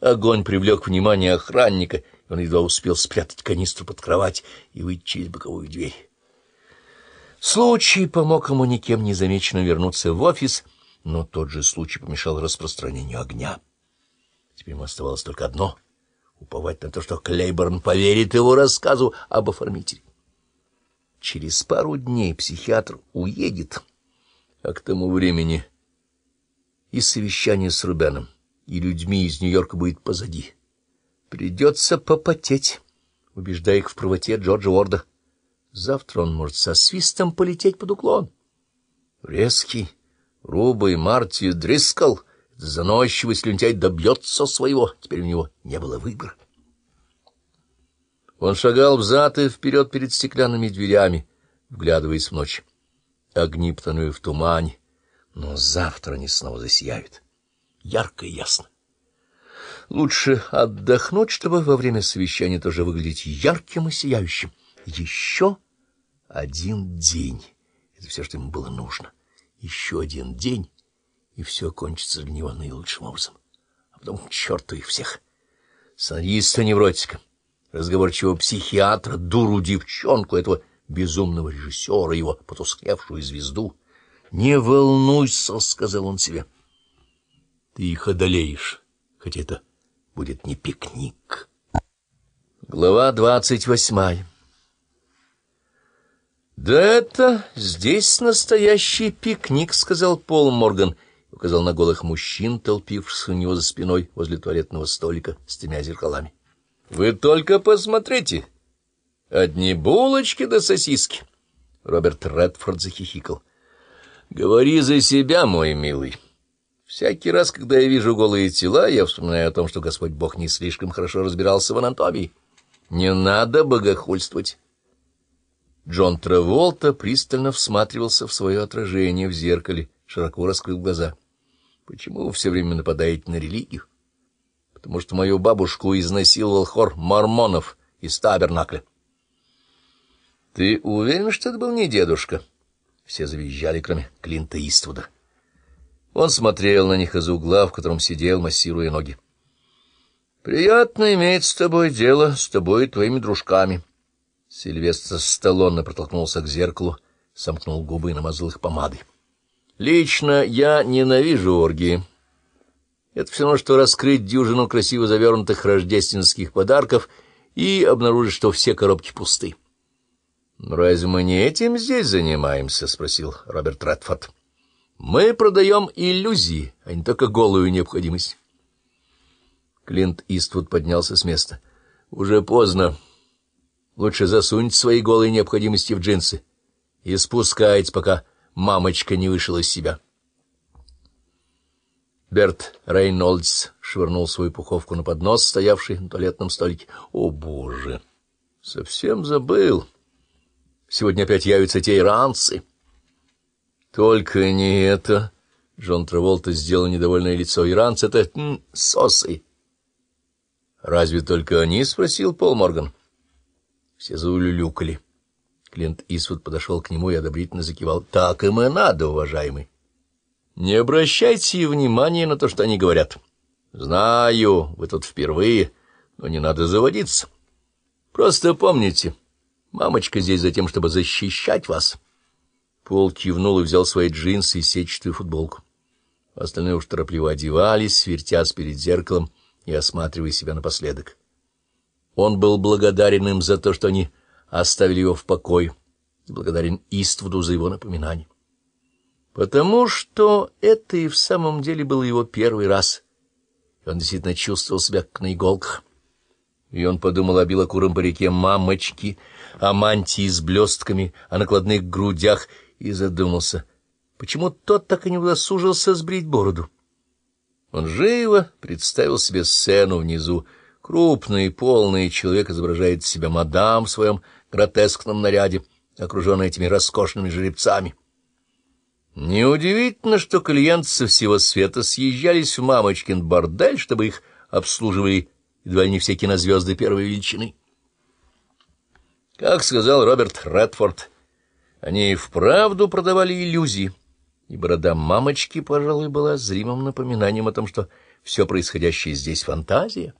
Огонь привлек внимание охранника, и он едва успел спрятать канистру под кровать и выйти через боковую дверь. Случай помог ему никем незамеченно вернуться в офис, но тот же случай помешал распространению огня. Теперь ему оставалось только одно — уповать на то, что Клейборн поверит его рассказу об оформителе. Через пару дней психиатр уедет, а к тому времени и совещание с Рубеном, и людьми из Нью-Йорка будет позади. Придется попотеть, убеждая их в правоте Джорджа Уорда. Завтра он может со свистом полететь под уклон. Резкий, грубый Марти Дрискл, заносчивый слюнтяй, добьется своего. Теперь у него не было выбора. Он шагал взад и вперед перед стеклянными дверями, вглядываясь в ночь. Огни потонули в тумане, но завтра они снова засияют. Ярко и ясно. Лучше отдохнуть, чтобы во время совещания тоже выглядеть ярким и сияющим. Еще один день. Это все, что ему было нужно. Еще один день, и все кончится для него наилучшим образом. А потом к черту их всех. Сценариста-невротика, разговорчивого психиатра, дуру девчонку, этого безумного режиссера, его потускневшую звезду. «Не волнуйся», — сказал он себе. «Ты их одолеешь, хотя это будет не пикник». Глава двадцать восьмая «Да это здесь настоящий пикник», — сказал Пол Морган и указал на голых мужчин, толпившихся у него за спиной возле туалетного столика с тремя зеркалами. «Вы только посмотрите! Одни булочки да сосиски!» Роберт Редфорд захихикал. «Говори за себя, мой милый. Всякий раз, когда я вижу голые тела, я вспоминаю о том, что Господь Бог не слишком хорошо разбирался в анатомии. Не надо богохульствовать». Джон Траволта пристально всматривался в свое отражение в зеркале, широко раскрыв глаза. «Почему вы все время нападаете на религию?» «Потому что мою бабушку изнасиловал хор мормонов из табернакля». «Ты уверен, что это был не дедушка?» Все завизжали, кроме Клинта Иствуда. Он смотрел на них из угла, в котором сидел, массируя ноги. «Приятно иметь с тобой дело, с тобой и твоими дружками». Сильвестр Сталлоне протолкнулся к зеркалу, сомкнул губы и намазал их помадой. «Лично я ненавижу оргии. Это все равно, что раскрыть дюжину красиво завернутых рождественских подарков и обнаружить, что все коробки пусты». «Разве мы не этим здесь занимаемся?» — спросил Роберт Редфорд. «Мы продаем иллюзии, а не только голую необходимость». Клинт Иствуд поднялся с места. «Уже поздно». Лучше засуньте свои голые необходимости в джинсы и спускайте, пока мамочка не вышла из себя. Берт Рейнольдс швырнул свою пуховку на поднос, стоявший на туалетном столике. О, боже! Совсем забыл. Сегодня опять явятся те иранцы. Только не это. Джон Траволта сделал недовольное лицо. Иранцы — это сосы. Разве только они? — спросил Пол Морган. Все заулюлюкали. Клинт Исвуд подошел к нему и одобрительно закивал. — Так им и надо, уважаемый. Не обращайте внимания на то, что они говорят. Знаю, вы тут впервые, но не надо заводиться. Просто помните, мамочка здесь за тем, чтобы защищать вас. Пол кивнул и взял свои джинсы и сетчатую футболку. Остальные уж торопливо одевались, свертясь перед зеркалом и осматривая себя напоследок. Он был благодарен им за то, что они оставили его в покое, и благодарен Иствуду за его напоминание. Потому что это и в самом деле был его первый раз, и он действительно чувствовал себя как на иголках. И он подумал о белокуром парике мамочки, о мантии с блестками, о накладных грудях, и задумался, почему тот так и не удосужился сбрить бороду. Он живо представил себе сцену внизу, Крупный, полный человек изображает себя мадам в своем гротескном наряде, окруженный этими роскошными жеребцами. Неудивительно, что клиенты со всего света съезжались в мамочкин бордель, чтобы их обслуживали едва ли не все кинозвезды первой величины. Как сказал Роберт Редфорд, они и вправду продавали иллюзии, и борода мамочки, пожалуй, была зримым напоминанием о том, что все происходящее здесь фантазия.